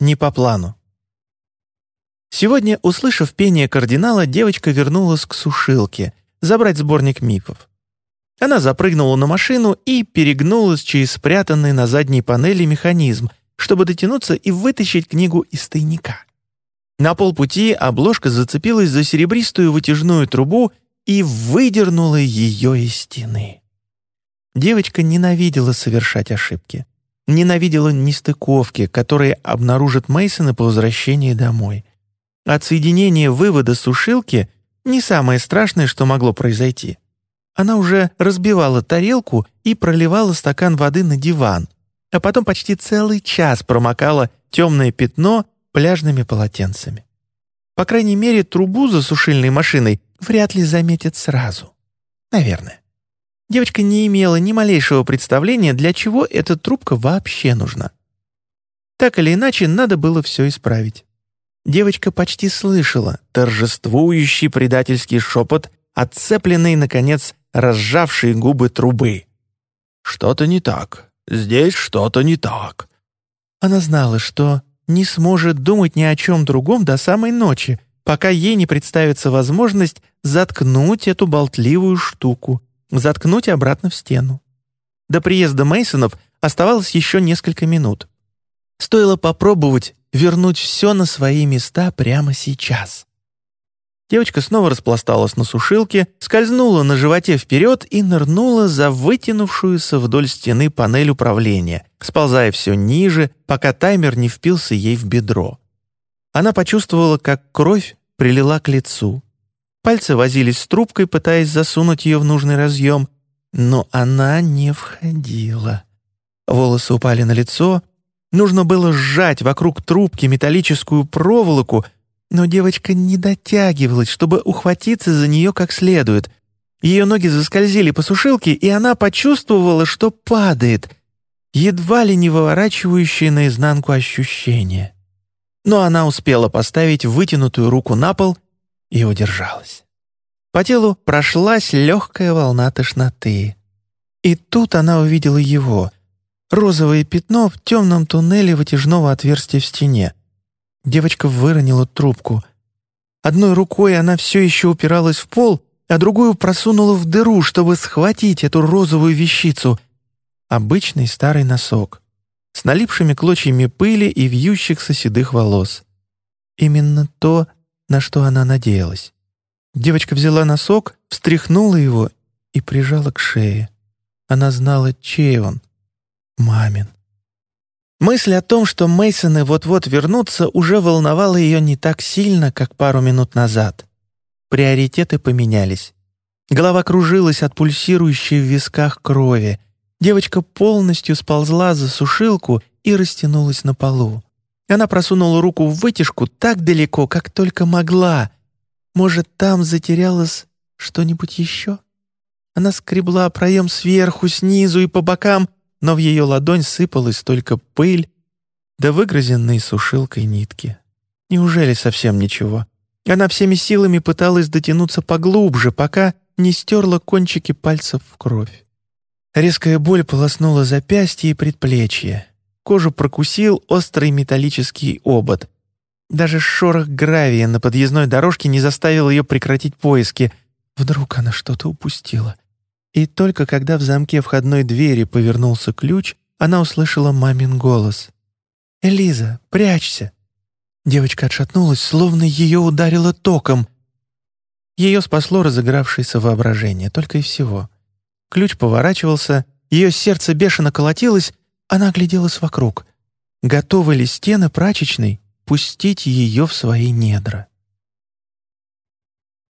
не по плану. Сегодня, услышав пение кардинала, девочка вернулась к сушилке, забрать сборник мифов. Она запрыгнула на машину и перегнулась через спрятанный на задней панели механизм, чтобы дотянуться и вытащить книгу из тайника. На полпути обложка зацепилась за серебристую вытяжную трубу и выдернула ее из стены. Девочка ненавидела совершать ошибки. Ненавидела нестыковки, которые обнаружат Мейсоны по возвращении домой. Отсоединение вывода сушилки — не самое страшное, что могло произойти. Она уже разбивала тарелку и проливала стакан воды на диван, а потом почти целый час промокала темное пятно пляжными полотенцами. По крайней мере, трубу за сушильной машиной вряд ли заметят сразу. Наверное. Девочка не имела ни малейшего представления, для чего эта трубка вообще нужна. Так или иначе, надо было все исправить. Девочка почти слышала торжествующий предательский шепот, отцепленный, наконец, разжавшие губы трубы. «Что-то не так. Здесь что-то не так». Она знала, что не сможет думать ни о чем другом до самой ночи, пока ей не представится возможность заткнуть эту болтливую штуку, заткнуть обратно в стену. До приезда Мейсонов оставалось еще несколько минут. Стоило попробовать вернуть все на свои места прямо сейчас. Девочка снова распласталась на сушилке, скользнула на животе вперед и нырнула за вытянувшуюся вдоль стены панель управления, сползая все ниже, пока таймер не впился ей в бедро. Она почувствовала, как кровь прилила к лицу. Пальцы возились с трубкой, пытаясь засунуть ее в нужный разъем, но она не входила. Волосы упали на лицо, Нужно было сжать вокруг трубки металлическую проволоку, но девочка не дотягивалась, чтобы ухватиться за нее как следует. Ее ноги заскользили по сушилке, и она почувствовала, что падает, едва ли не выворачивающее наизнанку ощущение. Но она успела поставить вытянутую руку на пол и удержалась. По телу прошлась легкая волна тошноты. И тут она увидела его — розовое пятно в темном туннеле вытяжного отверстия в стене. Девочка выронила трубку. Одной рукой она все еще упиралась в пол, а другую просунула в дыру, чтобы схватить эту розовую вещицу. Обычный старый носок с налипшими клочьями пыли и вьющихся седых волос. Именно то, на что она надеялась. Девочка взяла носок, встряхнула его и прижала к шее. Она знала, чей он — мамин. Мысль о том, что Мейсоны вот-вот вернутся, уже волновала ее не так сильно, как пару минут назад. Приоритеты поменялись. Голова кружилась от пульсирующей в висках крови. Девочка полностью сползла за сушилку и растянулась на полу. Она просунула руку в вытяжку так далеко, как только могла. Может, там затерялось что-нибудь еще? Она скребла проем сверху, снизу и по бокам — но в ее ладонь сыпалась только пыль да выгрызенные сушилкой нитки. Неужели совсем ничего? Она всеми силами пыталась дотянуться поглубже, пока не стерла кончики пальцев в кровь. Резкая боль полоснула запястье и предплечье. Кожу прокусил острый металлический обод. Даже шорох гравия на подъездной дорожке не заставил ее прекратить поиски. Вдруг она что-то упустила. И только когда в замке входной двери повернулся ключ, она услышала мамин голос. «Элиза, прячься!» Девочка отшатнулась, словно ее ударило током. Ее спасло разыгравшееся воображение, только и всего. Ключ поворачивался, ее сердце бешено колотилось, она огляделась вокруг. Готовы ли стены прачечной пустить ее в свои недра?